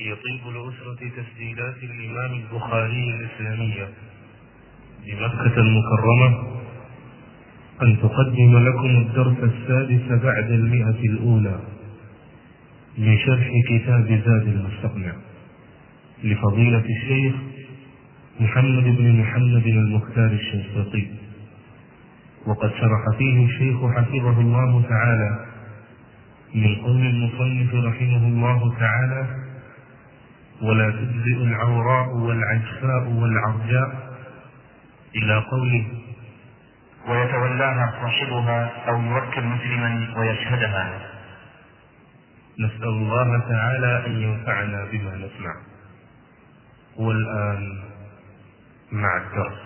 يطيب الأسرة تسجيلات الإمام البخاري الإسلامية. بمكة المكرمة أن تقدم لكم الدرس السادس بعد المئة الأولى من شرح كتاب زاد المستقنع. لفضيلة الشيخ محمد بن محمد المختار الشنقيطي وقد شرح فيه الشيخ حفظه الله تعالى من قول المصنف رحمه الله تعالى ولا تجزئ العوراء والعجفاء والعرجاء إلى قوله ويتولاها صاحبها أو يوكل مسلما ويشهدها. نسأل الله تعالى أن ينفعنا بما نسمع. والآن مع الدرس.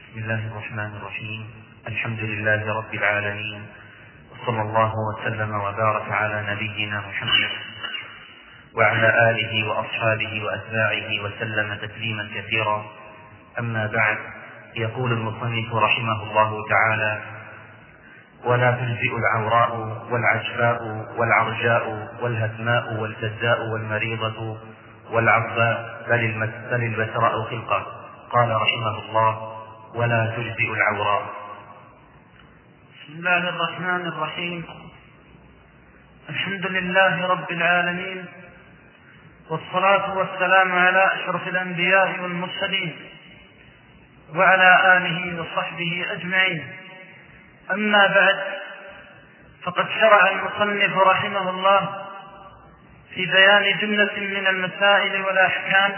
بسم الله الرحمن الرحيم. الحمد لله رب العالمين. وصلى الله وسلم وبارك على نبينا محمد. وعلى آله وأصحابه وأتباعه وسلم تسليما كثيرا. أما بعد يقول المصنف رحمه الله تعالى ولا تجزئ العوراء والعجفاء والعرجاء والهتماء والجزاء والمريضة والعظاء بل بل البسراء خلقة. قال رحمه الله ولا تجزئ العوراء. بسم الله الرحمن الرحيم. الحمد لله رب العالمين والصلاة والسلام على أشرف الأنبياء والمرسلين وعلى آله وصحبه أجمعين. أما بعد فقد شرع المصنف رحمه الله في بيان جملة من المسائل والأحكام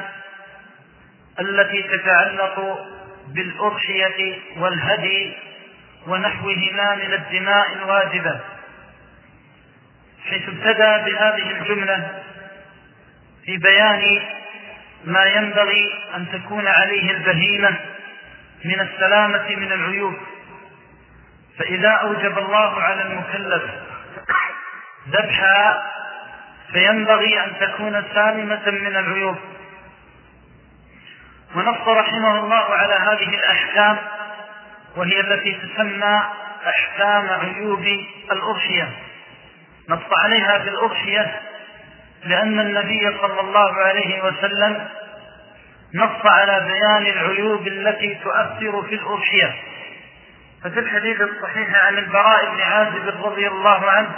التي تتعلق بالأضحية والهدي ونحوهما من الدماء الواجبة. حيث ابتدى بهذه الجملة في بيان ما ينبغي أن تكون عليه البهيمة من السلامة من العيوب. فإذا أوجب الله على المكلف ذبحها فينبغي أن تكون سالمة من العيوب. ونص رحمه الله على هذه الأحكام وهي التي تسمى أحكام عيوب الأضحية. نص عليها في الأضحية لأن النبي صلى الله عليه وسلم نص على بيان العيوب التي تؤثر في الأضحية. ففي الحديث الصحيح عن البراء بن عازب رضي الله عنه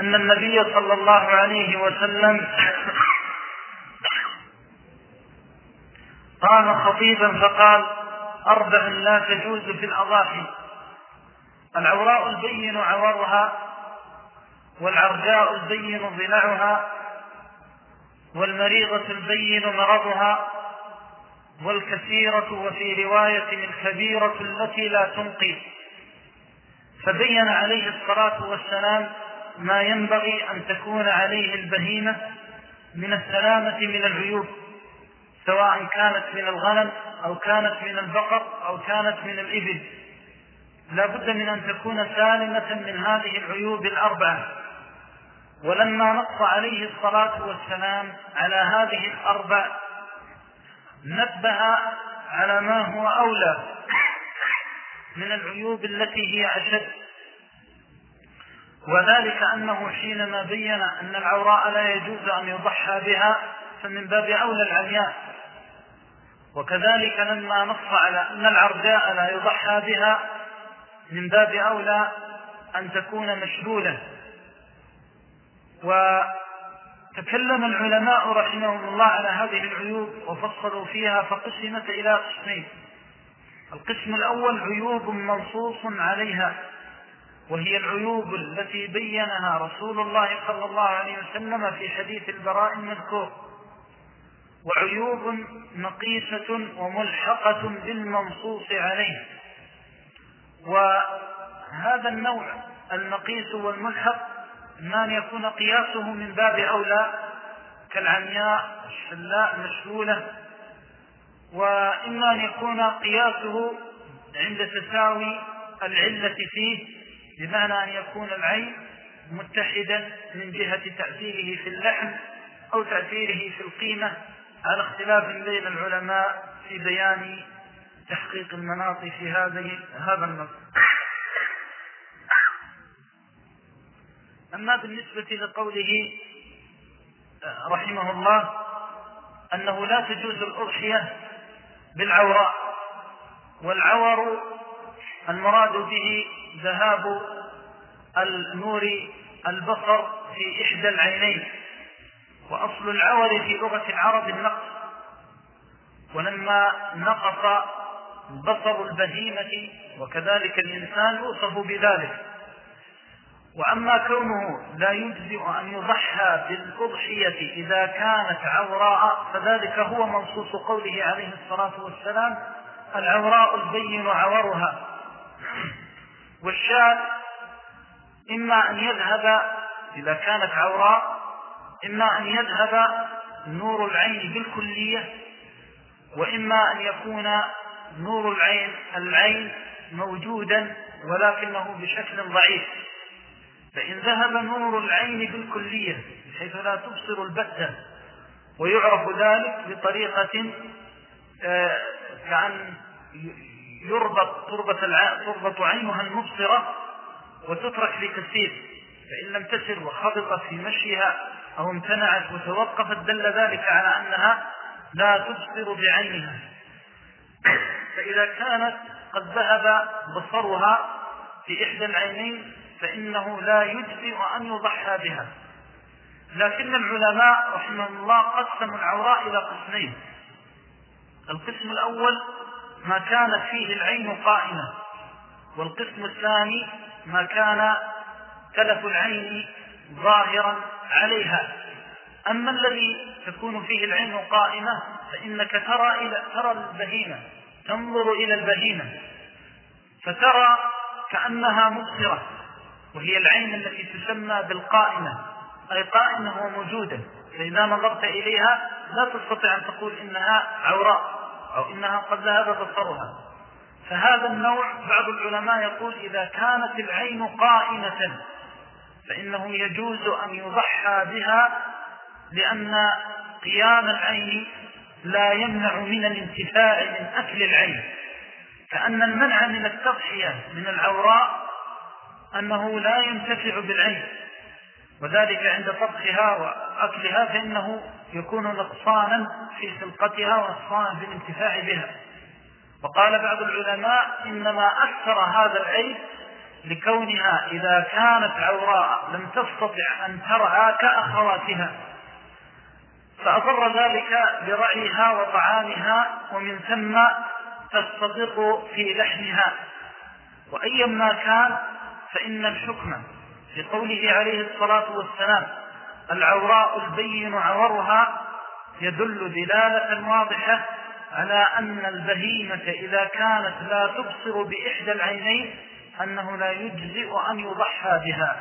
أن النبي صلى الله عليه وسلم قام خطيبا فقال أربع لا تجوز في الأضاحي. العوراء البين عورها والعرجاء البين ضلعها والمريضة البين مرضها والكثيرة وفي رواية الكبيرة التي لا تنقي. فبين عليه الصلاة والسلام ما ينبغي أن تكون عليه البهيمة من السلامة من العيوب سواء كانت من الغنم أو كانت من البقر أو كانت من الإبل. لا بد من أن تكون سالمة من هذه العيوب الأربعة. ولما نص عليه الصلاة والسلام على هذه الأربع نبه على ما هو أولى من العيوب التي هي أشد. وذلك أنه حينما بين أن العوراء لا يجوز أن يضحى بها فمن باب أولى العمياء. وكذلك لما نص على أن العرجاء لا يضحى بها من باب أولى أن تكون مشلولة. وتكلم العلماء رحمهم الله على هذه العيوب وفصلوا فيها فقسمت إلى قسمين. القسم الأول عيوب منصوص عليها وهي العيوب التي بينها رسول الله صلى الله عليه وسلم في حديث البراء المذكور. وعيوب مقيسة وملحقة بالمنصوص عليه. وهذا النوع المقيس والملحق إما أن يكون قياسه من باب أولى كالعمياء الشلاء مشلولة وإما أن يكون قياسه عند تساوي العلة فيه بمعنى أن يكون العين متحدا من جهة تأثيره في اللحم أو تأثيره في القيمة على اختلاف بين العلماء في بيان تحقيق المناط في هذه هذا النص أما بالنسبة لقوله رحمه الله أنه لا تجوز الأضحية بالعوراء والعور المراد به ذهاب النور البصر في إحدى العينين وأصل العور في لغة العرب النقص ولما نقص بصر البهيمة وكذلك الإنسان يوصف بذلك. وأما كونه لا يجزئ أن يضحى بالأضحية إذا كانت عوراء فذلك هو منصوص قوله عليه الصلاة والسلام العوراء البين عورها والشاة إما أن يذهب إذا كانت عوراء إما أن يذهب نور العين بالكلية وإما أن يكون نور العين العين موجودا ولكنه بشكل ضعيف. فإن ذهب نور العين بالكلية بحيث لا تبصر البتة ويعرف ذلك بطريقة آه، كأن يربط تربط عينها المبصرة وتترك لتسير فإن لم تسر وخبطت في مشيها أو امتنعت وتوقفت دل ذلك على أنها لا تبصر بعينها. فإذا كانت قد ذهب بصرها في إحدى العينين فإنه لا يجزئ أن يضحى بها. لكن العلماء رحمهم الله قسموا العوراء إلى قسمين. القسم الأول ما كانت فيه العين قائمة والقسم الثاني ما كان تلف العين ظاهرا عليها. أما الذي تكون فيه العين قائمة فإنك ترى, إلى ترى البهيمة تنظر إلى البهيمة فترى كأنها مبصرة. وهي العين التي تسمى بالقائمة. أي قائمة وموجودة. فإذا نظرت إليها لا تستطيع أن تقول إنها عوراء أو إنها قد ذهب بصرها فهذا النوع بعض العلماء يقول إذا كانت العين قائمة فإنه يجوز أن يضحى بها لأن قيام العين لا يمنع من الانتفاع من أكل العين. كأن المنع من التضحية من العوراء أنه لا ينتفع بالعين وذلك عند طبخها وأكلها فإنه يكون نقصانا في خلقتها ونقصانا في الانتفاع بها. وقال بعض العلماء إنما أكثر هذا العيب لكونها إذا كانت عوراء لم تستطع أن ترعى كأخواتها. فأضر ذلك برعيها وطعامها ومن ثم تستضر في لحمها. وأيما كان فإن الحكم في قوله عليه الصلاة والسلام العوراء البين عورها يدل دلالة واضحة على أن البهيمة إذا كانت لا تبصر بإحدى العينين أنه لا يجزئ أن يضحى بها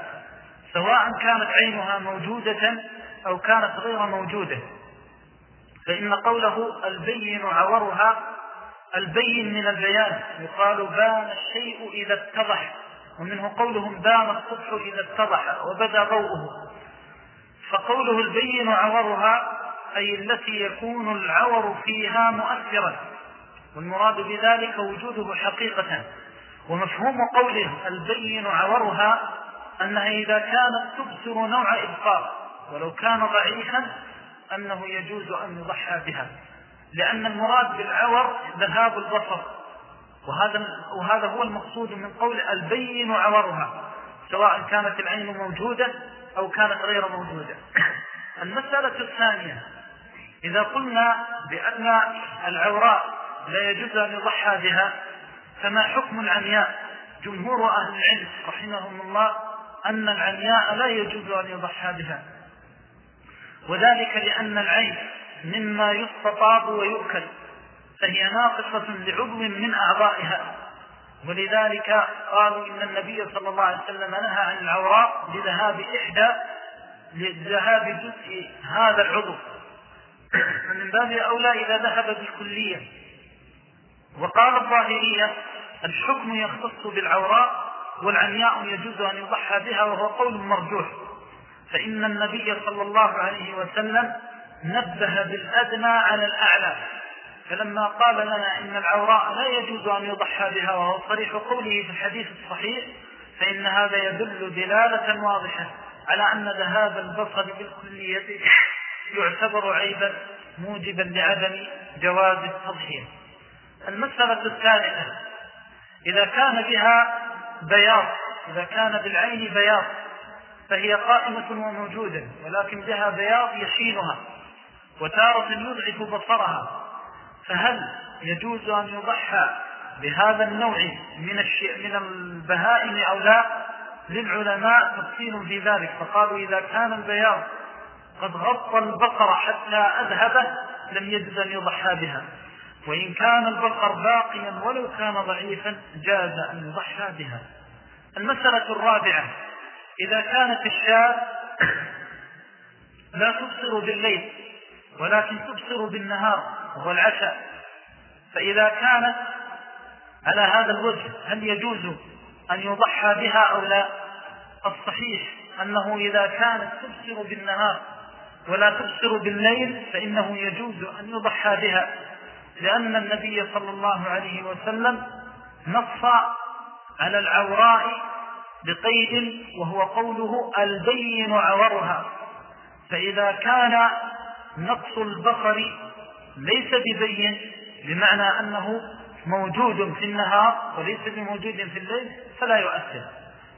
سواء كانت عينها موجودة أو كانت غير موجودة. فإن قوله البين عورها البين من البيان يقال بان الشيء إذا اتضح. ومنه قولهم بان الصبح إذا اتضح وبدا ضوءه. فقوله البين عورها أي التي يكون العور فيها مؤثرا. والمراد بذلك وجوده حقيقة. ومفهوم قوله البين عورها أنها إذا كانت تبصر نوع إبقار ولو كان ضعيفا أنه يجوز أن يضحى بها. لأن المراد بالعور ذهاب البصر. وهذا, وهذا هو المقصود من قول البين عورها سواء كانت العين موجودة أو كانت غير موجودة. المسألة الثانية إذا قلنا بأن العوراء لا يجوز أن يضحى بها فما حكم العمياء؟ جمهور أهل العلم رحمهم الله أن العمياء لا يجوز أن يضحى بها. وذلك لأن العين مما يستطاب ويؤكل. فهي ناقصة لعضو من أعضائها. ولذلك قالوا إن النبي صلى الله عليه وسلم نهى عن العوراء لذهاب إحدى لذهاب جزء هذا العضو. فمن باب أولى إذا ذهب بالكلية. وقال الظاهرية الحكم يختص بالعوراء والعمياء يجوز أن يضحى بها وهو قول مرجوح. فإن النبي صلى الله عليه وسلم نبه بالأدنى على الأعلى. فلما قال لنا إن العوراء لا يجوز أن يضحى بها وهو صريح قوله في الحديث الصحيح فإن هذا يدل دلالة واضحة على أن ذهاب البصر بالكلية يعتبر عيبا موجبا لعدم جواز التضحية. المسألة الثالثة إذا كان بها بياض إذا كان بالعين بياض فهي قائمة وموجودة ولكن بها بياض يشينها وتارة يضعف بصرها. فهل يجوز أن يضحى بهذا النوع من من البهائم أو لا؟ للعلماء تفصيل في ذلك فقالوا إذا كان البياض قد غطى البقر حتى أذهبه لم يجوز أن يضحى بها. وإن كان البقر باقيا ولو كان ضعيفا جاز أن يضحى بها. المسألة الرابعة إذا كانت الشاة لا تبصر بالليل ولكن تبصر بالنهار وهو العشاء. فإذا كانت على هذا الوجه هل يجوز أن يضحى بها أو لا؟ الصحيح أنه إذا كانت تبصر بالنهار ولا تبصر بالليل فإنه يجوز أن يضحى بها لأن النبي صلى الله عليه وسلم نص على العوراء بقيد وهو قوله البين عورها. فإذا كان نقص البصر ليس ببين بمعنى أنه موجود في النهار وليس بموجود في الليل فلا يؤثر.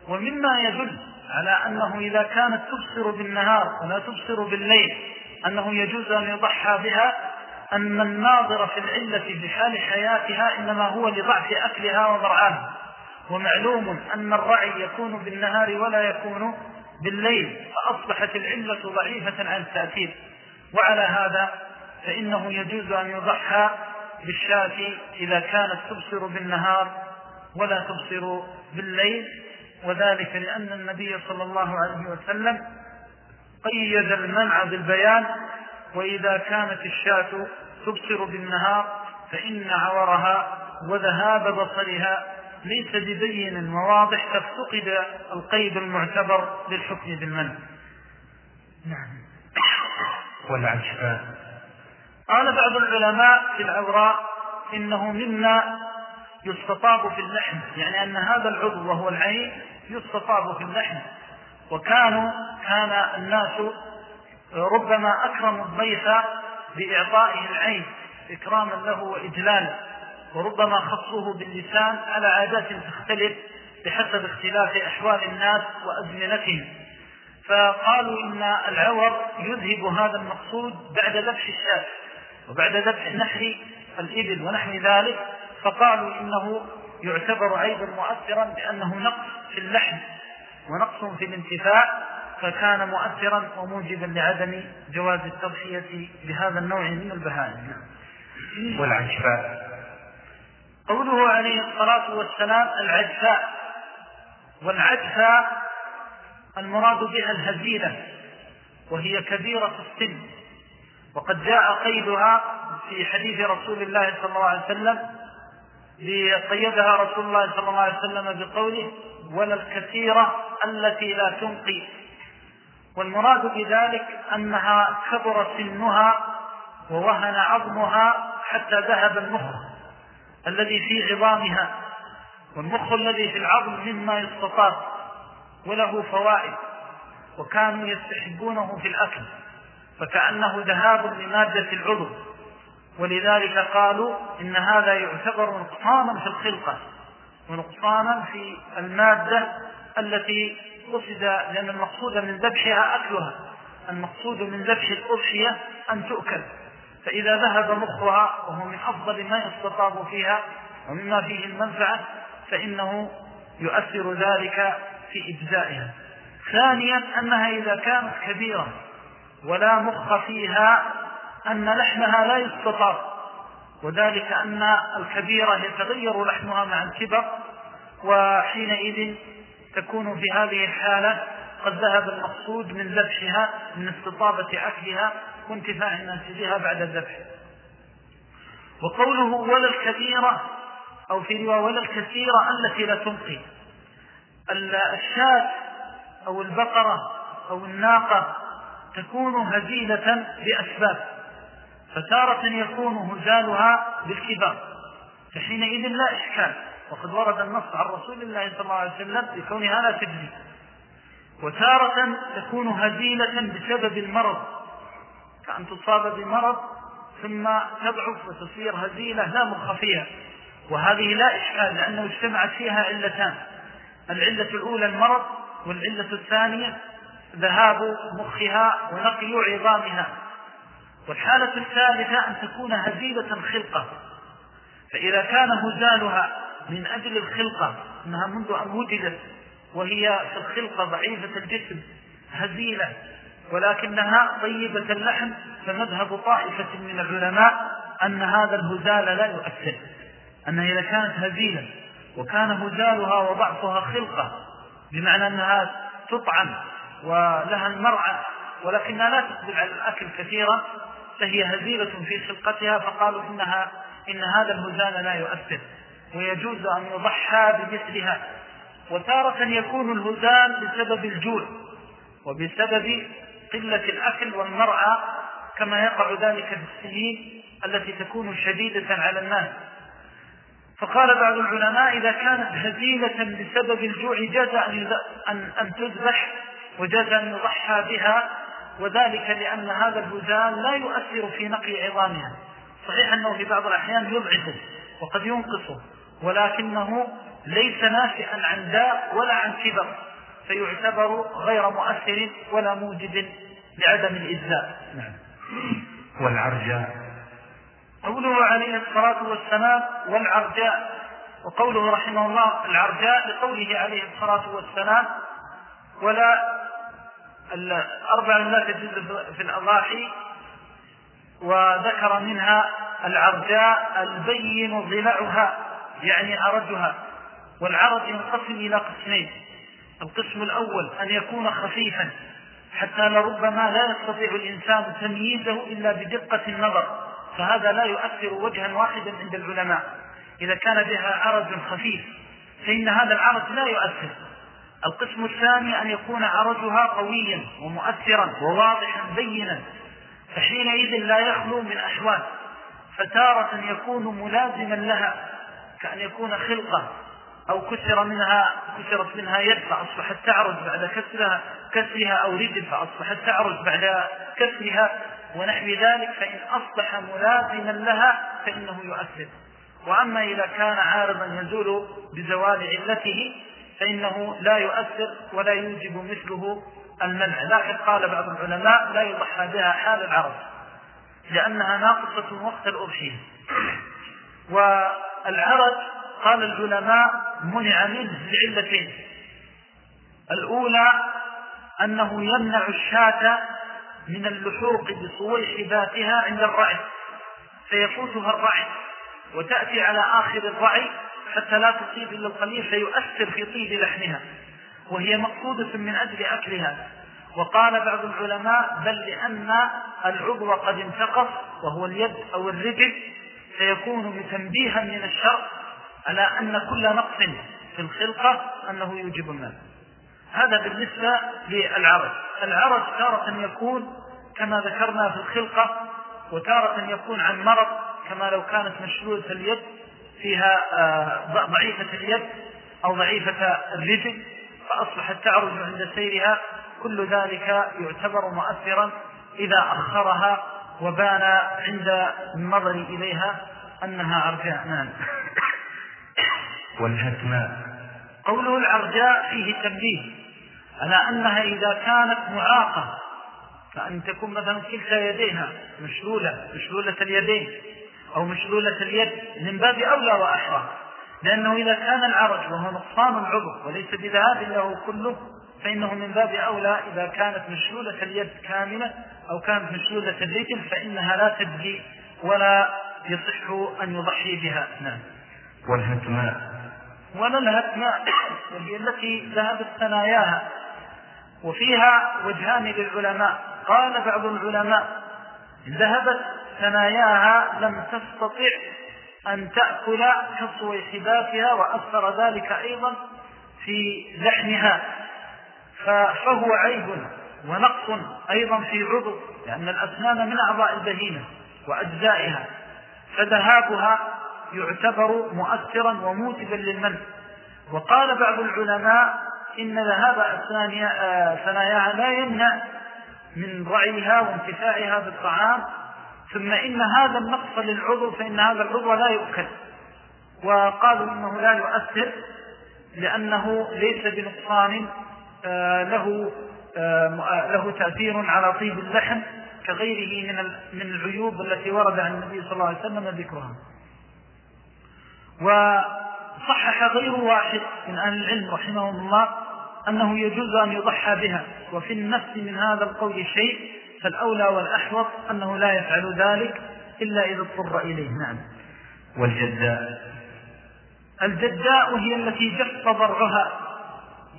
ومما يدل على أنه إذا كانت تبصر بالنهار ولا تبصر بالليل أنه يجوز أن يضحى بها أن الناظر في العلة في حال حياتها إنما هو لضعف أكلها وضرعانها ومعلوم أن الرعي يكون بالنهار ولا يكون بالليل فأصبحت العلة ضعيفة عن التأثير وعلى هذا فإنه يجوز أن يضحى بالشاة إذا كانت تبصر بالنهار ولا تبصر بالليل وذلك لأن النبي صلى الله عليه وسلم قيد المنع بالبيان وإذا كانت الشاة تبصر بالنهار فإن عورها وذهاب بصرها ليس ببين وواضح فافتقد القيد المعتبر للحكم بالمنع. نعم. والعشفاء قال بعض العلماء في العوراء إنه مما يستطاب في اللحم يعني أن هذا العضو وهو العين يستطاب في اللحم. وكانوا كان الناس ربما أكرموا الضيف بإعطائه العين إكراما له وإجلالا. وربما خصوه باللسان على عادات تختلف بحسب اختلاف أحوال الناس وأزمنتهم. فقالوا إن العور يذهب هذا المقصود بعد ذبح الشاة وبعد ذبح نحر الإبل ونحو ذلك فقالوا إنه يعتبر عيبا مؤثرا بأنه نقص في اللحم ونقص في الانتفاع فكان مؤثرا وموجبا لعدم جواز التضحية بهذا النوع من البهائم. والعجفاء. قوله عليه الصلاة والسلام العجفاء والعجفاء المراد بها الهزيلة وهي كبيرة السن. وقد جاء قيدها في حديث رسول الله صلى الله عليه وسلم لقيدها رسول الله صلى الله عليه وسلم بقوله ولا الكثيرة التي لا تنقي والمراد بذلك أنها كبر سنها ووهن عظمها حتى ذهب المخ الذي في عظامها والمخ الذي في العظم مما يستطاف. وله فوائد وكانوا يستحبونه في الأكل فكأنه ذهاب لمادة العضو. ولذلك قالوا إن هذا يعتبر نقصانا في الخلقة ونقصانا في المادة التي قصد لأن المقصود من ذبحها أكلها المقصود من ذبح الأضحية أن تؤكل. فإذا ذهب مخها وهو من أفضل ما يستطاب فيها ومما فيه المنفعة فإنه يؤثر ذلك في إجزائها. ثانيا أنها إذا كانت كبيرة ولا مخ فيها أن لحمها لا يستطاب وذلك أن الكبيرة يتغير لحمها مع الكبر وحينئذ تكون في هذه الحالة قد ذهب المقصود من ذبحها من استطابة أكلها وانتفاع الناس بها بعد الذبح. وقوله ولا الكبيرة أو في رواية ولا الكثيرة التي لا تنقي. الشاة أو البقرة أو الناقة تكون هزيلة بأسباب فتارة يكون هزالها بالكبار فحينئذ لا إشكال. وقد ورد النص عن رسول الله صلى الله عليه وسلم بكونها لا تجزي وتارة تكون هزيلة بسبب المرض كأن تصاب بمرض ثم تضعف وتصير هزيلة لا مخ فيها وهذه لا إشكال لأنه اجتمعت فيها علتان. العلة الأولى المرض والعلة الثانية ذهاب مخها ونقي عظامها. والحالة الثالثة أن تكون هزيلة خلقة فإذا كان هزالها من أجل الخلقة أنها منذ أن وجدت وهي في الخلقة ضعيفة الجسم هزيلة ولكنها طيبة اللحم فمذهب طائفة من العلماء أن هذا الهزال لا يؤثر. أنها إذا كانت هزيلة وكان هزالها وضعفها خلقة بمعنى أنها تطعم ولها المرعى ولكنها لا تقبل على الأكل كثيرا فهي هزيلة في خلقتها فقالوا إنها إن هذا الهزال لا يؤثر ويجوز أن يضحى بمثلها. وتارة يكون الهزال بسبب الجوع وبسبب قلة الأكل والمرعى كما يقع ذلك في السنين التي تكون شديدة على الناس. فقال بعض العلماء إذا كانت هزيمة بسبب الجوع جاز أن, أن تذبح وجاز أن يضحى بها وذلك لأن هذا الهزال لا يؤثر في نقي عظامها. صحيح أنه في بعض الأحيان يضعفه وقد ينقصه ولكنه ليس ناشئا عن داء ولا عن كبر فيعتبر غير مؤثر ولا موجد لعدم الإجزاء. نعم. والعرجاء. قوله عليه الصلاة والسلام والعرجاء وقوله رحمه الله العرجاء لقوله عليه الصلاة والسلام ولا الأربع لا تجوز في الأضاحي وذكر منها العرجاء البين ضلعها يعني عرجها والعرج ينقسم إلى قسمين القسم الأول أن يكون خفيفا حتى لربما لا يستطيع الإنسان تمييزه إلا بدقة النظر. فهذا لا يؤثر وجها واحدا عند العلماء. إذا كان بها عرج خفيف فإن هذا العرج لا يؤثر. القسم الثاني أن يكون عرجها قويا ومؤثرا وواضحا بينا فحينئذ لا يخلو من أحوال. فتارة يكون ملازما لها كأن يكون خلقة أو كسر منها كسرت منها يد فأصبحت تعرج بعد كسرها كسرها أو رجل فأصبحت تعرج بعد كسرها. ونحو ذلك فإن أصبح ملازما لها فإنه يؤثر. وأما إذا كان عارضا يزول بزوال علته فإنه لا يؤثر ولا يوجب مثله المنع. لكن قال بعض العلماء لا يضحى بها حال العرض لأنها ناقصة وقت الأضحية والعرض قال العلماء منع منه لعلتين. الأولى أنه يمنع الشاة من اللحوق بصويح ذاتها عند الرعي فيفوتها الرعي وتأتي على آخر الرعي حتى لا تصيب إلا القليل فيؤثر في طيب لحمها وهي مقصودة من أجل أكلها. وقال بعض العلماء بل لأن العضو قد انتقص وهو اليد أو الرجل فيكون تنبيها من الشر على أن كل نقص في الخلقة أنه يوجب المال. هذا بالنسبة للعرض العرض تارة يكون كما ذكرنا في الخلقة وتارة يكون عن مرض كما لو كانت مشلولة اليد فيها آه، ضعيفة اليد أو ضعيفة الرجل فأصبحت تعرج عند سيرها كل ذلك يعتبر مؤثرا إذا أخرها وبان عند النظر إليها أنها عرجاء نعم. والهتماء. قوله العرجاء فيه تنبيه. على أنها إذا كانت معاقة فأن تكون مثلا كلتا يديها مشلولة مشلولة اليدين أو مشلولة اليد من باب أولى وأحرى. لأنه إذا كان العرج وهو نقصان العضو وليس بذهاب له كله فإنه من باب أولى إذا كانت مشلولة اليد كاملة أو كانت مشلولة الرجل فإنها لا تجزي ولا يصح أن يضحي بها. نعم. والهتماء ولا الهتماء وهي التي ذهبت ثناياها. وفيها وجهان للعلماء. قال بعض العلماء ذهبت ثناياها لم تستطع أن تأكل كصوي حباتها وأثر ذلك أيضا في لحمها. فهو عيب ونقص أيضا في عضو لأن الأسنان من أعضاء البهيمة وأجزائها. فذهابها يعتبر مؤثرا وموجبا للمنع. وقال بعض العلماء إن ذهاب ثناياها لا يمنع من رعيها وانتفاعها بالطعام. ثم إن هذا النقص للعضو فإن هذا العضو لا يؤكل. وقالوا إنه لا يؤثر لأنه ليس بنقصان آه، له آه، له تأثير على طيب اللحم كغيره من من العيوب التي ورد عن النبي صلى الله عليه وسلم ذكرها. وصحح غير واحد من أهل العلم رحمهم الله أنه يجوز أن يضحى بها وفي النفس من هذا القول شيء فالأولى والأحوط أنه لا يفعل ذلك إلا إذا اضطر إليه. نعم. والجداء؟ الجداء هي التي جف ضرعها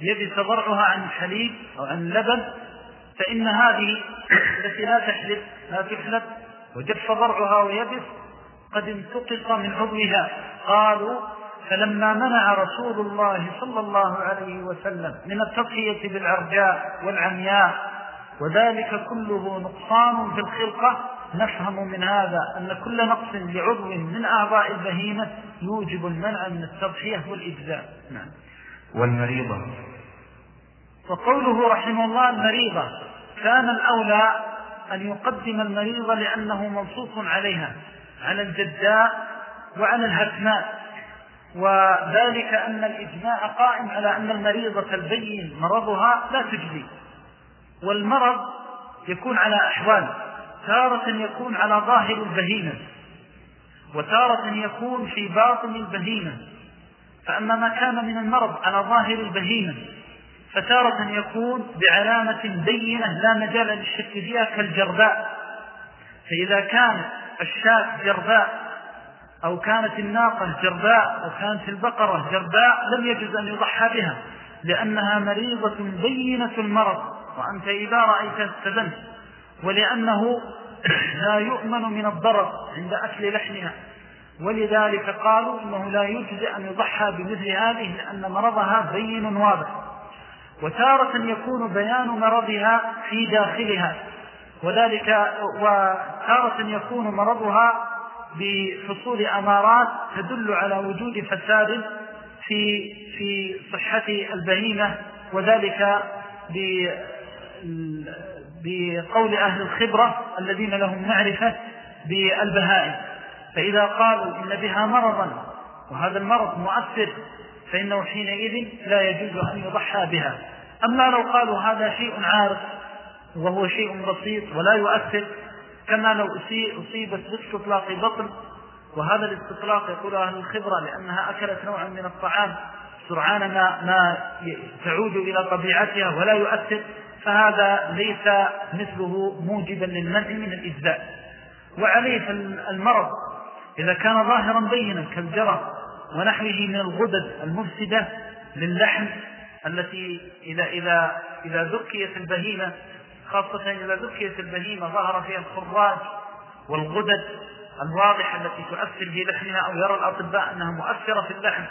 يبس ضرعها عن الحليب أو عن اللبن فإن هذه التي لا تحلب لا تحلب وجف ضرعها ويبس قد انتقص من عضوها. قالوا فلما منع رسول الله صلى الله عليه وسلم من التضحية بالعرجاء والعمياء وذلك كله نقصان في الخلقة نفهم من هذا أن كل نقص لعضو من أعضاء البهيمة يوجب المنع من التضحية والإجزاء. نعم. والمريضة. وقوله رحمه الله المريضة كان الأولى أن يقدم المريضة لأنه منصوص عليها على الجداء وعلى الهتماء. وذلك أن الإجماع قائم على أن المريضة البين مرضها لا تجزي. والمرض يكون على أحوال تارة يكون على ظاهر البهيمة وتارة يكون في باطن البهيمة. فأما ما كان من المرض على ظاهر البهيمة فتارة يكون بعلامة بينة لا مجال للشك فيها كالجرباء. فإذا كانت الشاة جرباء أو كانت الناقة جرباء أو كانت البقرة جرباء لم يجوز أن يضحى بها لأنها مريضة بينة المرض وأنت إذا رأيت استدنت ولأنه لا يؤمن من الضرر عند أكل لحمها. ولذلك قالوا إنه لا يجزئ أن يضحى بمثل هذه لأن مرضها بين واضح. وتارة يكون بيان مرضها في داخلها. وذلك وتارة يكون مرضها بحصول أمارات تدل على وجود فساد في في صحة البهيمة وذلك بقول أهل الخبرة الذين لهم معرفة بالبهائم. فإذا قالوا إن بها مرضا وهذا المرض مؤثر فإنه حينئذ لا يجوز أن يضحى بها. أما لو قالوا هذا شيء عارف وهو شيء بسيط ولا يؤثر كما لو أصيبت باستطلاق بطن وهذا الاستطلاق يقول أهل الخبرة لأنها أكلت نوعا من الطعام سرعان ما, ما تعود إلى طبيعتها ولا يؤثر فهذا ليس مثله موجبا للمنع من الإجزاء. وعليه فالمرض إذا كان ظاهرا بينا كالجرى ونحوه من الغدد المفسدة للحم التي إذا, إذا, إذا ذكيت البهيمة خاصة إذا ذكيت البهيمة ظهر فيها الخراج والغدد الواضحة التي تؤثر في لحمها أو يرى الأطباء أنها مؤثرة في اللحم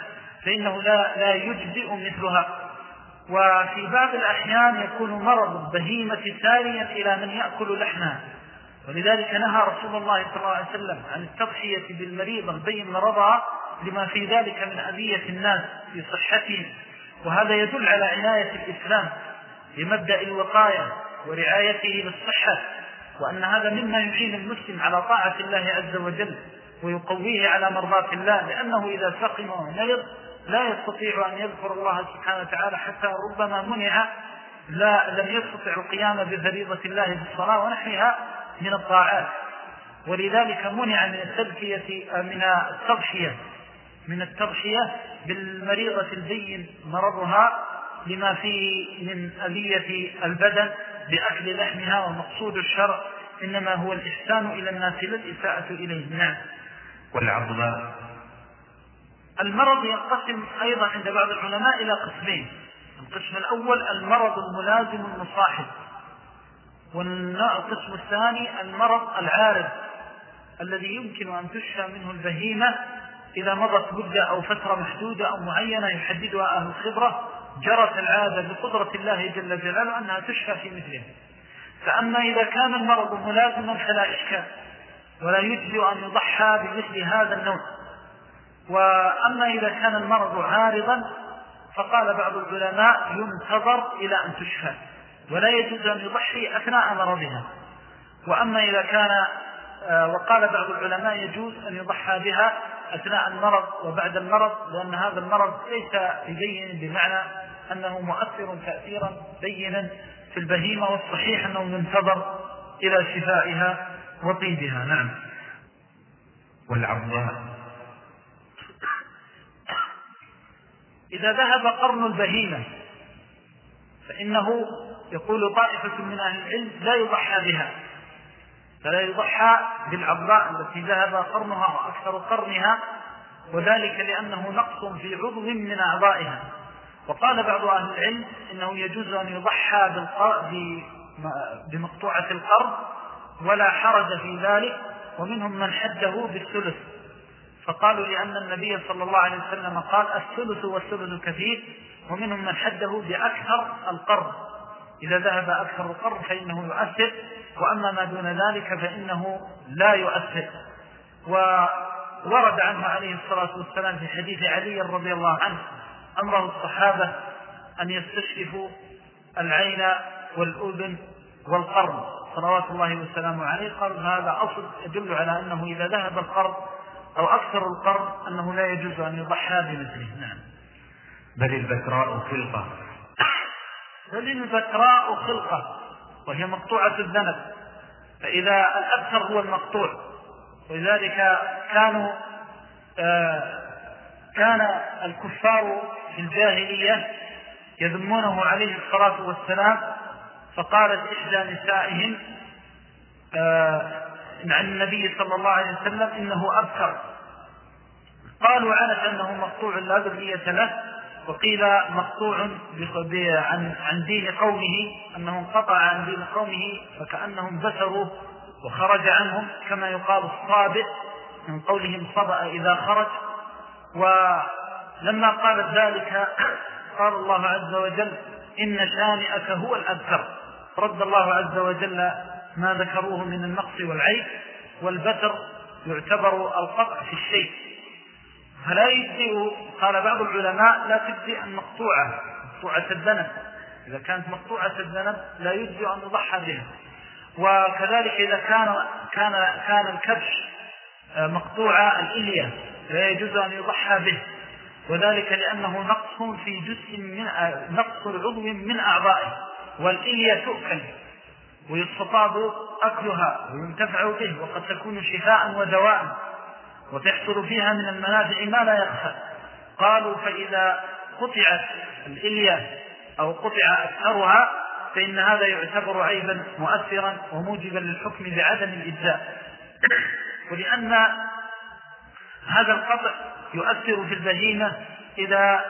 فإنه لا, لا يجزئ مثلها. وفي بعض الأحيان يكون مرض البهيمة ساريا إلى من يأكل لحمها ولذلك نهى رسول الله صلى الله عليه وسلم عن التضحية بالمريض البين مرضها لما في ذلك من أذية الناس في صحتهم وهذا يدل على عناية الإسلام بمبدأ الوقاية ورعايته للصحة وأن هذا مما يعين المسلم على طاعة الله عز وجل ويقويه على مرضات الله لأنه إذا سقم ومرض لا يستطيع أن يذكر الله سبحانه وتعالى حتى ربما منع لا لم يستطع القيام بفريضة الله في الصلاة ونحيها من الطاعات. ولذلك منع من التذكية من التضحية من التضحية بالمريضة البين مرضها لما فيه من أذية البدن بأكل لحمها ومقصود الشرع إنما هو الإحسان إلى الناس لا الإساءة إليه. نعم. والعظماء المرض ينقسم أيضا عند بعض العلماء إلى قسمين. القسم الأول المرض الملازم المصاحب. والقسم الثاني المرض العارض الذي يمكن أن تشفى منه البهيمة إذا مضت مدة أو فترة محدودة أو معينة يحددها أهل الخبرة. جرت العادة بقدرة الله جل جلاله أنها تشفى في مثله. فأما إذا كان المرض ملازما فلا إشكال ولا يجزي أن يضحى بمثل هذا النوع. وأما إذا كان المرض عارضا فقال بعض العلماء ينتظر إلى أن تشفى ولا يجوز أن يضحي أثناء مرضها. وأما إذا كان آه، وقال بعض العلماء يجوز أن يضحى بها أثناء المرض وبعد المرض لأن هذا المرض ليس ببين بمعنى أنه مؤثر تأثيرا بينا في البهيمة والصحيح أنه ينتظر إلى شفائها وطيبها. نعم. والعضاء إذا ذهب قرن البهيمة فإنه يقول طائفة من أهل العلم لا يضحى بها. فلا يضحى بالعضاء التي ذهب قرنها وأكثر قرنها وذلك لأنه نقص في عضو من أعضائها. وقال بعض أهل العلم إنه يجوز أن يضحى بمقطوعة القرن ولا حرج في ذلك ومنهم من حده بالثلث. فقالوا لأن النبي صلى الله عليه وسلم قال الثلث والثلث كثير ومنهم من حده بأكثر القرن. إذا ذهب أكثر القرن فإنه يؤثر وأما ما دون ذلك فإنه لا يؤثر. وورد عنه عليه الصلاة والسلام في حديث علي رضي الله عنه أمره الصحابة أن يستشرفوا العين والأذن والقرن. صلوات الله وسلامه عليه. قال هذا أصل يدل على أنه إذا ذهب القرن أو أكثر القرن أنه لا يجوز أن يضحى بمثله. نعم. بل البكراء خلقة. بل البكراء خلقة. وهي مقطوعة الذنب فإذا الأكثر هو المقطوع. ولذلك كانوا آه كان الكفار في الجاهلية يذمونه عليه الصلاة والسلام فقالت إحدى نسائهم آه عن النبي صلى الله عليه وسلم إنه أبكر. قالوا عنت أنه مقطوع لا ذرية له وقيل مقطوع عن عن دين قومه أنه انقطع عن دين قومه فكأنهم بسروا وخرج عنهم كما يقال الصابئ من قولهم صبأ إذا خرج. ولما قالت ذلك قال الله عز وجل إن شانئك هو الأبتر رد الله عز وجل ما ذكروه من النقص والعيب والبتر يعتبر القطع في الشيء. فلا يجزئ قال بعض العلماء لا تجزئ المقطوعة مقطوعة الذنب إذا كانت مقطوعة الذنب لا يجزئ أن يضحى بها. وكذلك إذا كان كان كان الكبش آه، مقطوع الإلية لا يجوز أن يضحى به. وذلك لأنه نقص في جزء من آه، نقص العضو من أعضائه. والإلية تؤكل ويستطاب أكلها وينتفع به وقد تكون شفاء ودواء. وتحصل فيها من المنافع ما لا يخفى. قالوا فإذا قطعت الإلية أو قطع أكثرها فإن هذا يعتبر عيبا مؤثرا وموجبا للحكم بعدم الإجزاء. ولأن هذا القطع يؤثر في البهيمة إذا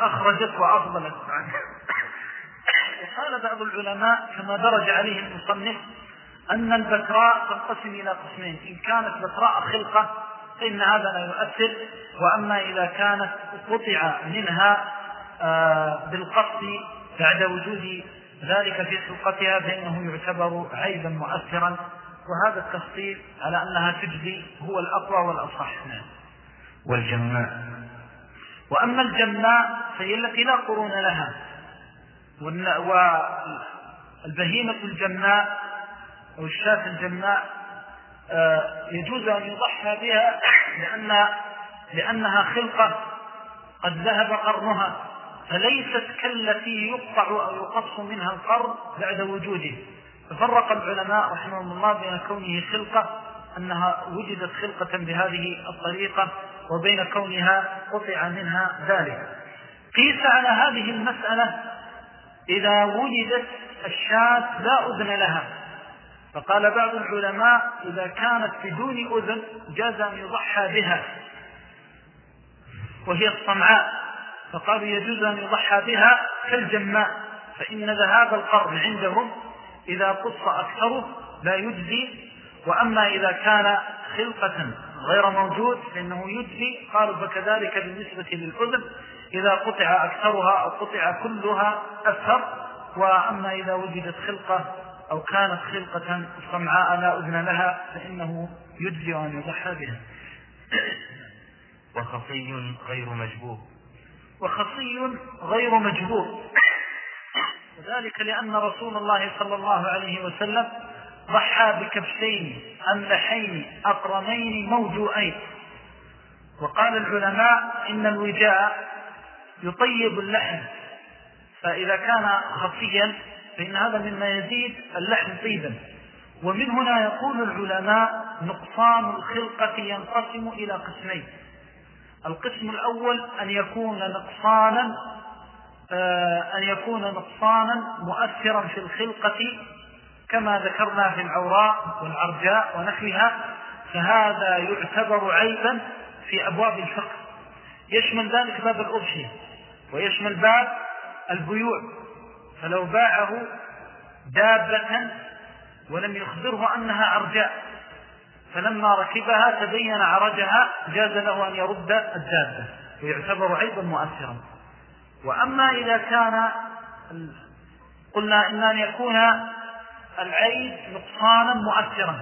أخرجت وأفضلت. وقال بعض العلماء كما درج عليه المصنف أن البكراء تنقسم إلى قسمين. إن كانت بكراء خلقة فإن هذا لا يؤثر وأما إذا كانت قطع منها آه، بالقصد بعد وجود ذلك في خلقتها فإنه يعتبر عيبا مؤثرا. وهذا التفصيل على أنها تجزي هو الأقوى والأصح. والجماء وأما الجماء فهي التي لا قرون لها. والبهيمة الجماء أو الشاة الجماء يجوز أن يضحى بها لأن لأنها خلقة قد ذهب قرنها فليست كالتي يقطع أو يقص منها القرن بعد وجوده. ففرق العلماء رحمهم الله بين كونه خلقة أنها وجدت خلقة بهذه الطريقة وبين كونها قطع منها ذلك. قيس على هذه المسألة إذا وجدت الشاة لا أذن لها. فقال بعض العلماء إذا كانت بدون أذن جاز أن يضحى بها وهي الصمعاء فقالوا يجوز أن يضحى بها كالجماء فإن ذهاب القرن عندهم إذا قص أكثره لا يجزي وأما إذا كان خلقة غير موجود فإنه يجزي قالوا فكذلك بالنسبة للأذن إذا قطع أكثرها أو قطع كلها أثر وأما إذا وجدت خلقة أو كانت خلقة صمعاء لا أذن لها فإنه يجزي أن يضحى بها. وخصي غير مجبور. وخصي غير مجبور. وذلك لأن رسول الله صلى الله عليه وسلم ضحى بكبشين أملحين أقرمين موجوئين وقال العلماء إن الوجاء يطيب اللحم فإذا كان خفيا فإن هذا مما يزيد اللحم طيبا. ومن هنا يقول العلماء نقصان الخلقة ينقسم إلى قسمين. القسم الأول أن يكون نقصانا آه، أن يكون نقصانا مؤثرا في الخلقة كما ذكرنا في العوراء والعرجاء ونحوها فهذا يعتبر عيبا في أبواب الفقه. يشمل ذلك باب الأضحية ويشمل باب البيوع. فلو باعه دابة ولم يخبره أنها عرجاء فلما ركبها تبين عرجها جاز له أن يرد الدابة ويعتبر عيبا مؤثرا. وأما إذا كان قلنا إما أن يكون العيب نقصانا مؤثرا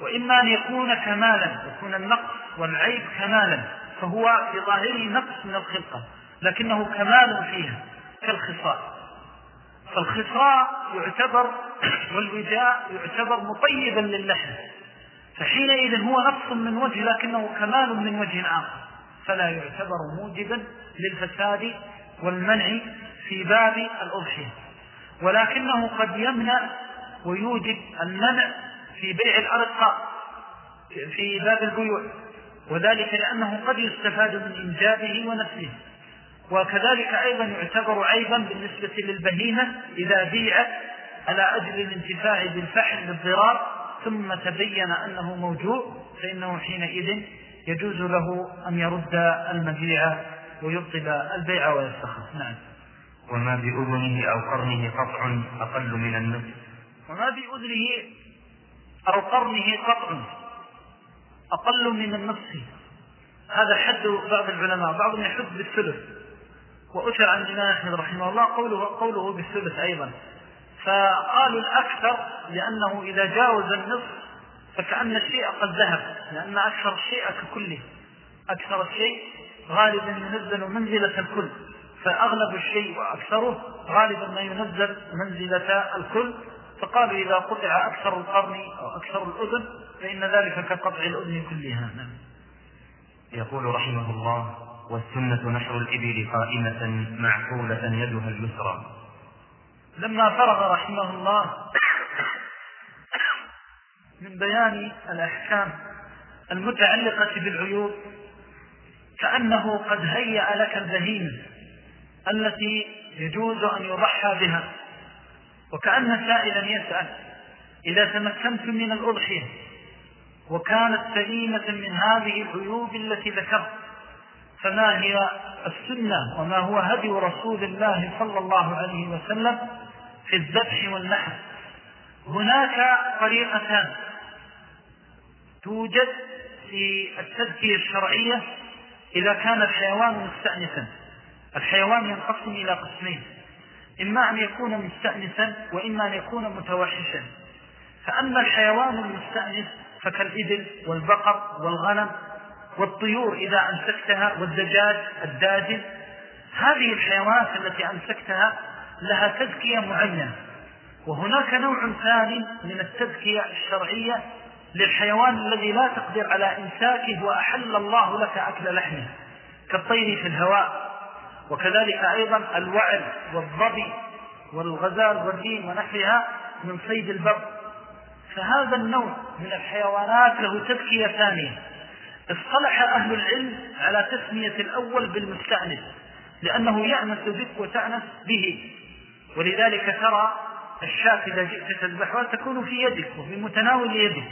وإما أن يكون كمالا يكون النقص والعيب كمالا فهو في ظاهره نقص من الخلقة لكنه كمال فيها كالخصاء فالخصاء يعتبر والوجاء يعتبر مطيبا للحم فحينئذ هو نقص من وجه لكنه كمال من وجه آخر فلا يعتبر موجبا للفساد والمنع في باب الأضحية ولكنه قد يمنع ويوجب المنع في بيع الأرقاء في باب البيوع وذلك لأنه قد يستفاد من إنجابه ونفسه. وكذلك أيضا يعتبر عيبا بالنسبة للبهيمة إذا بيعت على أجل الانتفاع بالفحل للضرار ثم تبين أنه موجوع فإنه حينئذ يجوز له أن يرد المبيع ويبطل البيع ويستخف نعم. وما بأذنه أو قرنه قطع أقل من النصف. وما بأذنه أو قرنه قطع أقل من النصف. هذا حد بعض العلماء بعضهم يحد بالثلث. وأشر عن الإمام أحمد رحمه الله قوله, قوله بالثلث أيضا. فقالوا الأكثر لأنه إذا جاوز النصف فكأن الشيء قد ذهب لأن أكثر الشيء ككله. أكثر الشيء غالبا ينزل منزلة الكل. فأغلب الشيء وأكثره غالبا ما ينزل منزلة الكل. فقالوا إذا قطع أكثر القرن أو أكثر الأذن فإن ذلك كقطع الأذن كلها. يقول رحمه الله والسنة نحر الإبل قائمة معقولة يدها اليسرى. لما فرغ رحمه الله من بيان الأحكام المتعلقة بالعيوب كأنه قد هيأ لك البهيمة التي يجوز أن يضحى بها وكأن سائلا يسأل إذا تمكنت من الأضحية وكانت سليمة من هذه العيوب التي ذكرت؟ فما هي السنة وما هو هدي رسول الله صلى الله عليه وسلم في الذبح والنحر؟ هناك طريقتان توجد في التذكية الشرعية إذا كان الحيوان مستأنسا. الحيوان ينقسم إلى قسمين إما أن يكون مستأنسا وإما أن يكون متوحشا. فأما الحيوان المستأنس فكالإبل والبقر والغنم والطيور إذا أمسكتها والدجاج الداجل هذه الحيوانات التي أمسكتها لها تذكية معينة. وهناك نوع ثاني من التذكية الشرعية للحيوان الذي لا تقدر على إمساكه وأحل الله لك أكل لحمه كالطير في الهواء. وكذلك أيضا الوعل والضبي والغزال والدين ونحوها من صيد البر. فهذا النوع من الحيوانات له تذكية ثانية. اصطلح أهل العلم على تسمية الأول بالمستأنس لأنه يأنس بك وتأنس به. ولذلك ترى الشاة إذا جئت تذبحها تكون في يدك وفي متناول يدك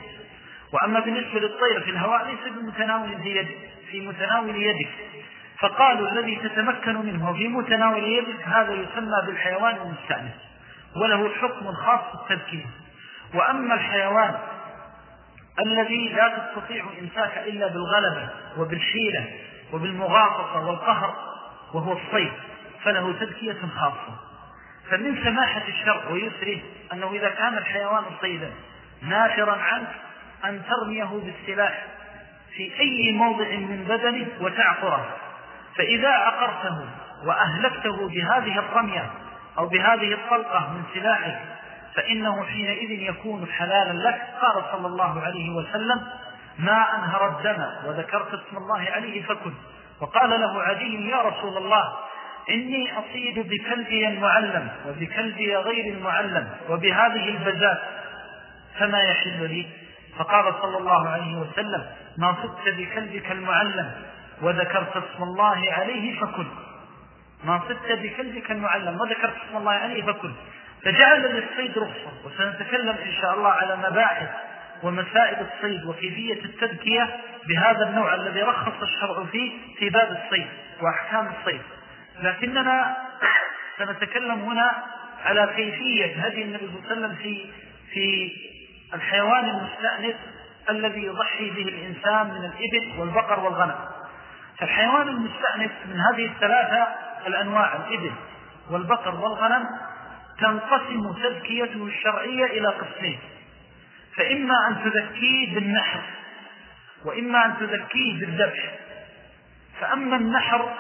وأما بالنسبة للطير في الهواء ليس بمتناول في يدك في متناول يدك. فقالوا الذي تتمكن منه في متناول يدك هذا يسمى بالحيوان المستأنس وله حكم خاص التذكير. وأما الحيوان الذي لا تستطيع إمساك إلا بالغلبة وبالحيلة وبالمغاطة والقهر وهو الصيد فله تذكية خاصة. فمن سماحة الشرع ويسره أنه إذا كان الحيوان صيدا نافرا عنك أن ترميه بالسلاح في أي موضع من بدنه وتعقره. فإذا عقرته وأهلكته بهذه الرمية أو بهذه الطلقة من سلاحك فإنه حينئذ يكون حلالا لك. قال صلى الله عليه وسلم ما أنهر الدم وذكرت اسم الله عليه فكن. وقال له عدي يا رسول الله إني أصيد بكلبي المعلم وبكلبي غير المعلم وبهذه البزات فما يحل لي؟ فقال صلى الله عليه وسلم ما صدت بكلبك المعلم وذكرت اسم الله عليه فكل ما صدت بكلبك المعلم وذكرت اسم الله عليه فكل فجعل للصيد رخصة وسنتكلم إن شاء الله على مباحث ومسائل الصيد وكيفية التذكية بهذا النوع الذي رخص الشرع فيه في باب الصيد وأحكام الصيد. لكننا سنتكلم هنا على كيفية هدي النبي صلى الله عليه وسلم في, في الحيوان المستأنس الذي يضحي به الإنسان من الإبل والبقر والغنم. فالحيوان المستأنس من هذه الثلاثة الأنواع الإبل والبقر والغنم تنقسم تذكيته الشرعية إلى قسمين. فإما أن تذكيه بالنحر وإما أن تذكيه بالذبح. فأما النحر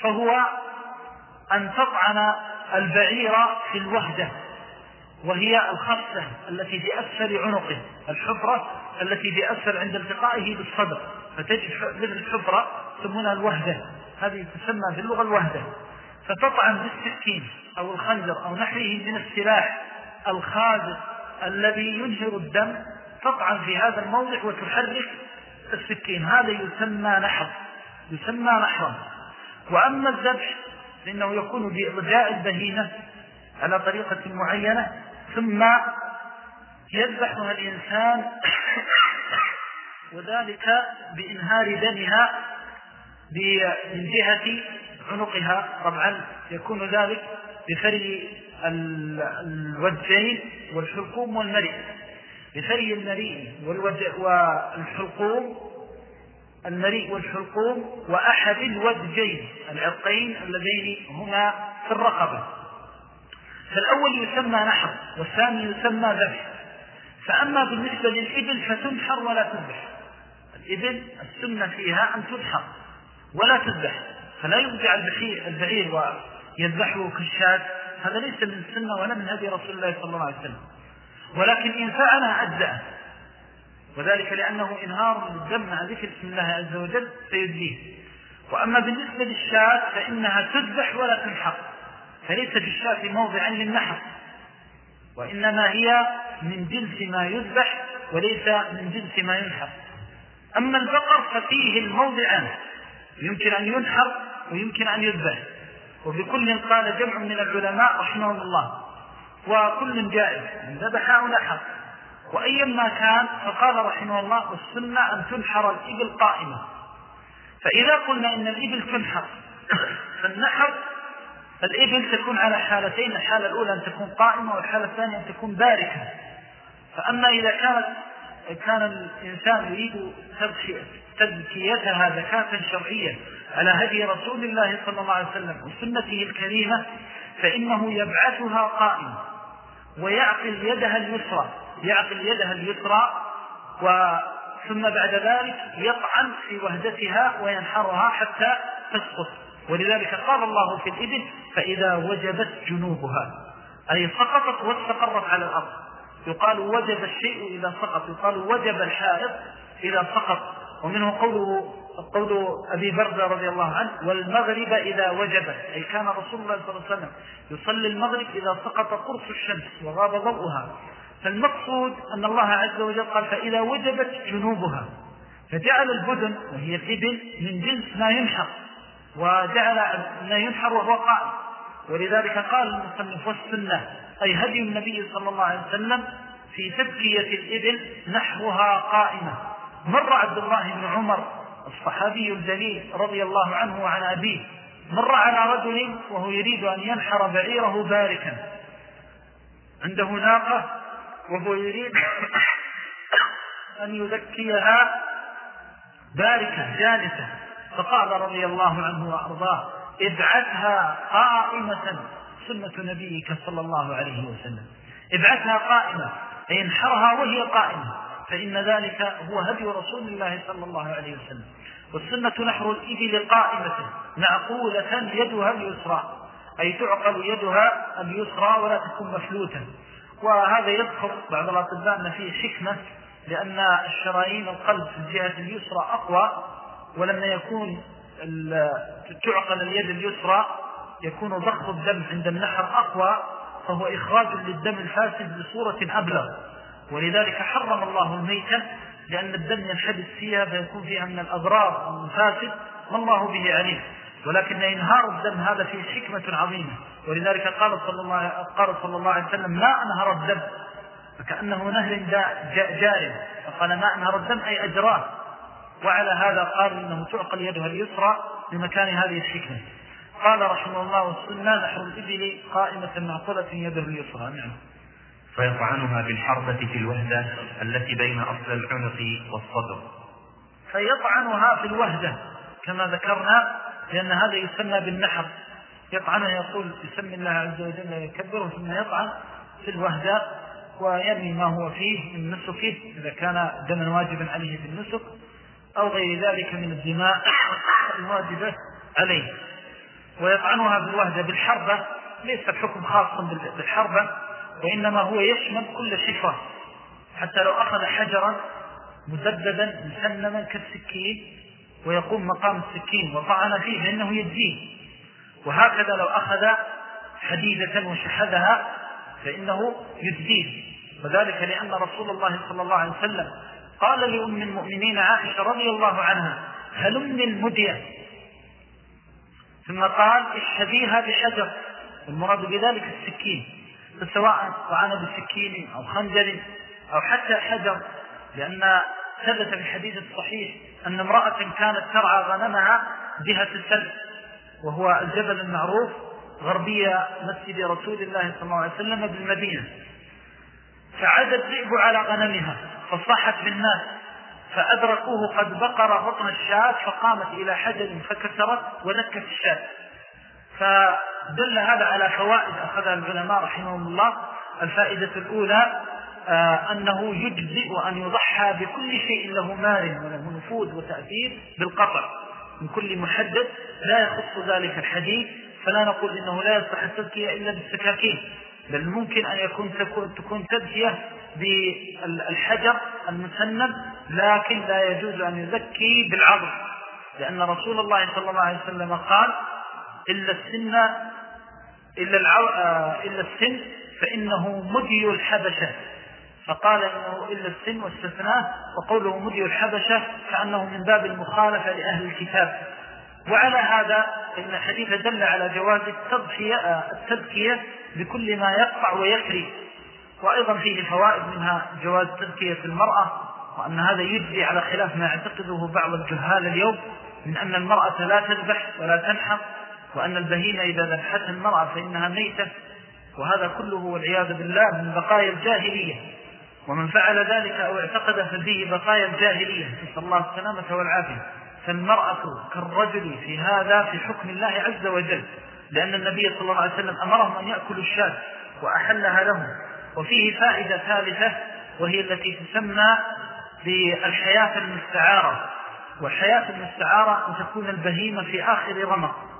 فهو أن تطعن البعير في الوهدة وهي الخصة التي بأسفل عنقه الحفرة التي بأسفل عند التقائه بالصدر. فتجد مثل الحفرة يسمونها الوهدة هذه تسمى في اللغة الوهدة. فتطعن بالسكين أو الخنجر أو نحوه من السلاح الخازق الذي ينهر الدم تطعن في هذا الموضع وتحرك السكين. هذا يسمى نحر يسمى نحرا. وأما الذبح فإنه يكون بإرجاء البهيمة على طريقة معينة ثم يذبحها الإنسان وذلك بإنهار دمها من جهة عنقها. طبعا يكون ذلك بفري الوجهين والحلقوم والمريء. بفري المريء والحلقوم المريء والحلقوم وأحد الوجهين العرقين اللذين هما في الرقبة. فالأول يسمى نحر والثاني يسمى ذبح. فأما بالنسبة للإبل فتنحر ولا تذبح. الإبل السنة فيها أن تنحر ولا تذبح. فلا يرجع البعير ويذبحه كالشاة هذا ليس من السنة ولا من هدي رسول الله صلى الله عليه وسلم. ولكن إن فعلها أجزأ وذلك لأنه إنهار للدم مع ذكر اسم الله عز وجل فيجزيه وأما بالنسبة للشاة فإنها تذبح ولا تنحر فليس الشاة موضعا للنحر. وإنما هي من جنس ما يذبح وليس من جنس ما ينحر. أما البقر ففيه الموضعان. يمكن أن ينحر ويمكن أن يذبح. وبكل قال جمع من العلماء رحمهم الله. وكل جائز. من ذبح أو نحر. وأيما كان فقال رحمه الله السنة أن تنحر الإبل قائمة. فإذا قلنا إن الإبل تنحر فالنحر الإبل تكون على حالتين الحالة الأولى أن تكون قائمة والحالة الثانية أن تكون باركة فأما إذا كانت كان الإنسان يريد تذكيتها زكاة شرعية على هدي رسول الله صلى الله عليه وسلم وسنته الكريمة فإنه يبعثها قائمة ويعقل يدها اليسرى يعقل يدها اليسرى ثم بعد ذلك يطعن في وهدتها وينحرها حتى تسقط. ولذلك قال الله في الإبل فإذا وجبت جنوبها أي سقطت واستقرت على الأرض. يقال وجب الشيء إذا سقط يقال وجب الحائط إذا سقط. ومنه قوله قول أبي بردة رضي الله عنه والمغرب إذا وجبت أي كان رسول الله صلى الله عليه وسلم يصلي المغرب إذا سقط قرص الشمس وغاب ضوءها. فالمقصود أن الله عز وجل قال فإذا وجبت جنوبها فجعل البدن وهي الإبل من جنس ما ينحر وجعل ما ينحر وهو قائم ولذلك قال المصنف والسنة أي هدي النبي صلى الله عليه وسلم في تبكية الإبل نحوها قائمة. مر عبد الله بن عمر الصحابي الجليل رضي الله عنه وعن أبيه مر على رجل وهو يريد أن ينحر بعيره باركا. عنده ناقة وهو يريد أن يذكيها باركة جالسة فقال رضي الله عنه وأرضاه ابعثها قائمة سنة نبيك صلى الله عليه وسلم. ابعثها قائمة أي انحرها وهي قائمة. فإن ذلك هو هدي رسول الله صلى الله عليه وسلم. والسنة نحر الإبل قائمة. معقولة يدها اليسرى. أي تعقل يدها اليسرى ولا تكون مفلوتا وهذا يذكر بعض الأطباء أن فيه حكمة لأن الشرايين القلب في الجهة اليسرى أقوى ولما يكون تعقل اليد اليسرى يكون ضغط الدم عند النحر أقوى فهو إخراج للدم الفاسد بصورة أبلغ. ولذلك حرم الله الميتة لأن الدم ينحبس فيها فيكون فيها من الأضرار والمفاسد ما الله به عليم. ولكن إنهار الدم هذا فيه حكمة عظيمة. ولذلك قال صلى الله, قال صلى الله عليه وسلم ما أنهر الدم. فكأنه نهر جار فقال ما أنهر الدم؟ أي أجراه. وعلى هذا قال إنه تعقل يدها اليسرى لمكان هذه الحكمة. قال رحمه الله والسنة نحر الإبل قائمة معقلة يده اليسرى. نعم. فيطعنها بالحربة في الوهدة التي بين أصل العنق والصدر. فيطعنها في الوهدة كما ذكرنا لأن هذا يسمى بالنحر. يطعنها يقول بسم الله عز وجل يكبره ثم يطعن في الوهدة ويرمي ما هو فيه من نسكه إذا كان دما واجبا عليه في النسك أو غير ذلك من الدماء الواجبة عليه. ويطعنها بالوهدة بالحربة ليس الحكم خاصا بالحربة. وإنما هو يشمل كل شفرة حتى لو أخذ حجرا مسددا مسننا كالسكين ويقوم مقام السكين وطعن فيه فإنه يجزيه. وهكذا لو أخذ حديدة وشحذها فإنه يجزيه. وذلك لأن رسول الله صلى الله عليه وسلم قال لأم المؤمنين عائشة رضي الله عنها هلم المدية. ثم قال اشهديها بحجر. المراد بذلك السكين. فسواء طعن بسكين أو خنجر أو حتى حجر لأن ثبت في الحديث الصحيح أن امرأة كانت ترعى غنمها جهة السلف وهو الجبل المعروف غربية مسجد رسول الله صلى الله عليه وسلم بالمدينة. فعاد الذئب على غنمها فصاحت بالناس فأدركوه قد بقر بطن الشاة فقامت إلى حجر فكسرت ودكت الشاة. فدل هذا على فوائد أخذها العلماء رحمهم الله. الفائدة الأولى آه، أنه يجزئ أن يضحى بكل شيء له مال وله نفوذ وتأثير بالقطع. من كل محدد لا يخص ذلك الحديث فلا نقول إنه لا يصح التذكية إلا بالسكاكين. بل ممكن أن يكون تكون تذكية بالحجر المسنب لكن لا يجوز أن يذكي بالعظم لأن رسول الله صلى الله عليه وسلم قال إلا السن إلا, آه، إلا السن فإنه مدي الحبشة. فقال إنه إلا السن واستثناه وقوله مدي الحبشة كأنه من باب المخالفة لأهل الكتاب. وعلى هذا إن الحديث دل على جواز التضحية التذكية بكل ما يقطع ويكري. وأيضا فيه فوائد منها جواز تذكية المرأة وأن هذا يجزي على خلاف ما يعتقده بعض الجهال اليوم من أن المرأة لا تذبح ولا تنحر وأن البهيمة إذا ذبحتها المرأة فإنها ميتة وهذا كله والعياذ بالله من بقايا الجاهلية. ومن فعل ذلك أو اعتقد فيه بقايا الجاهلية. نسأل الله السلامة والعافية. فالمرأة كالرجل في هذا في حكم الله عز وجل. لأن النبي صلى الله عليه وسلم أمرهم أن يأكلوا الشاة وأحلها لهم. وفيه فائدة ثالثة وهي التي تسمى بالحياة المستعارة. والحياة المستعارة أن تكون البهيمة في آخر رمق.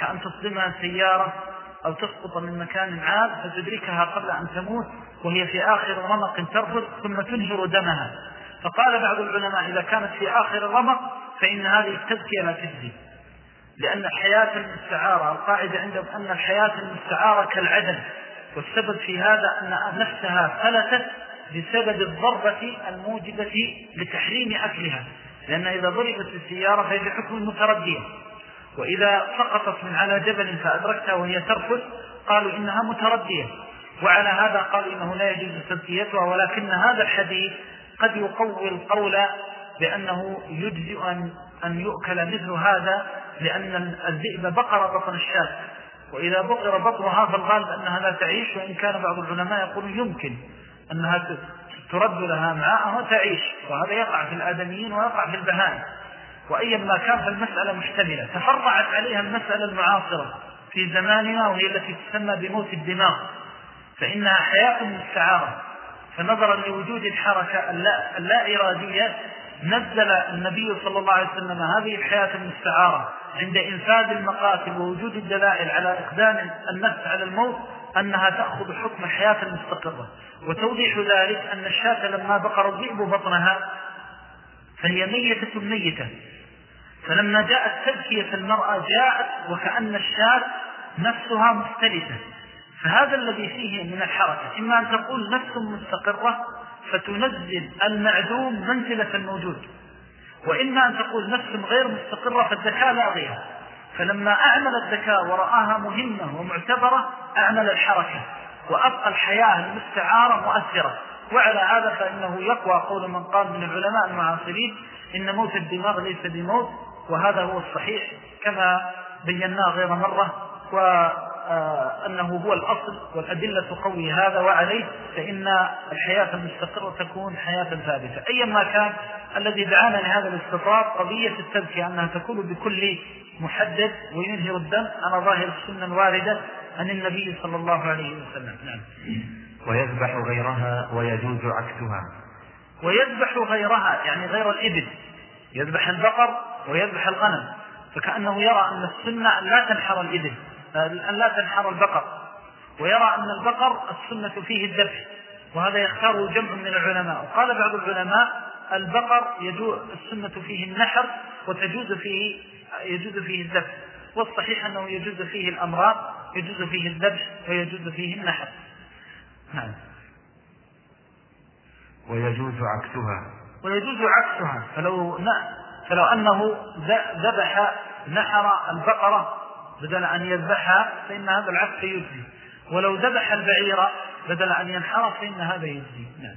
كأن تصدمها سيارة أو تسقط من مكان عاد فتدركها قبل أن تموت وهي في آخر رمق ترفض ثم تنهر دمها. فقال بعض العلماء إذا كانت في آخر الرمق فإن هذه التذكية لا تجزي. لأن الحياة المستعارة القاعدة عندهم أن الحياة المستعارة كالعدم والسبب في هذا أن نفسها فلتت بسبب الضربة الموجبة لتحريم أكلها. لأن إذا ضربت السيارة فهي بحكم المتردية وإذا سقطت من على جبل فأدركتها وهي ترفض قالوا إنها متردية. وعلى هذا قال إنه لا يجوز تزكيتها ولكن هذا الحديث قد يقوي القول بأنه يجزئ أن, أن يؤكل مثل هذا لأن الذئب بقر بطن الشاة. وإذا بقر بطنها فالغالب أنها لا تعيش وإن كان بعض العلماء يقول يمكن أنها ترد لها معاء وتعيش. وهذا يقع في الآدميين ويقع في البهائم. وأيا ما كان فالمسألة محتملة تفرعت عليها المسألة المعاصرة في زماننا وهي التي تسمى بموت الدماغ. فإنها حياة مستعارة. فنظرا لوجود الحركة اللا إرادية نزل النبي صلى الله عليه وسلم هذه الحياة المستعارة عند إنفاذ المقاتل ووجود الدلائل على إقدام النفس على الموت أنها تأخذ حكم الحياة المستقرة. وتوضيح ذلك أن الشاة لما بقر الذئب بطنها فهي ميتة ميتة. فلما جاءت تزكية المرأة جاءت وكأن الشاة نفسها مختلفة. فهذا الذي فيه من الحركة إما أن تقول نفس مستقرة فتنزل المعدوم منزلة الموجود وإما أن تقول نفس غير مستقرة فالذكاء لا غير فلما أعمل الذكاء ورآها مهمة ومعتبرة أعمل الحركة وأبقى الحياة المستعارة مؤثرة. وعلى هذا فإنه يقوى قول من قال من العلماء المعاصرين إن موت الدماغ ليس بموت وهذا هو الصحيح كما بيناه غير مرة وأنه هو الأصل والأدلة تقوي هذا وعليه فإن الحياة المستقرة تكون حياة ثابتة. أيا ما كان الذي دعانا لهذا الاستطراد قضية التذكية أنها تكون بكل محدد وينهر الدم على ظاهر السنة الواردة عن النبي صلى الله عليه وسلم. نعم. ويذبح غيرها ويجوز عكسها. ويذبح غيرها يعني غير الإبل. يذبح البقر ويذبح الغنم فكأنه يرى أن السنة أن لا تنحر الإبل أن لا تنحر البقر ويرى أن البقر السنة فيه الذبح وهذا يختاره جمع من العلماء. وقال بعض العلماء البقر يجوز السنة فيه النحر وتجوز فيه يجوز فيه الذبح والصحيح أنه يجوز فيه الأمراض يجوز فيه الذبح ويجوز فيه النحر. نعم. ويجوز عكسها. ويجوز عكسها فلو فلو أنه ذبح نحر البقرة بدل أن يذبحها فإن هذا العكس يجزي. ولو ذبح البعيرة بدل أن ينحر فإن هذا يجزي. نعم.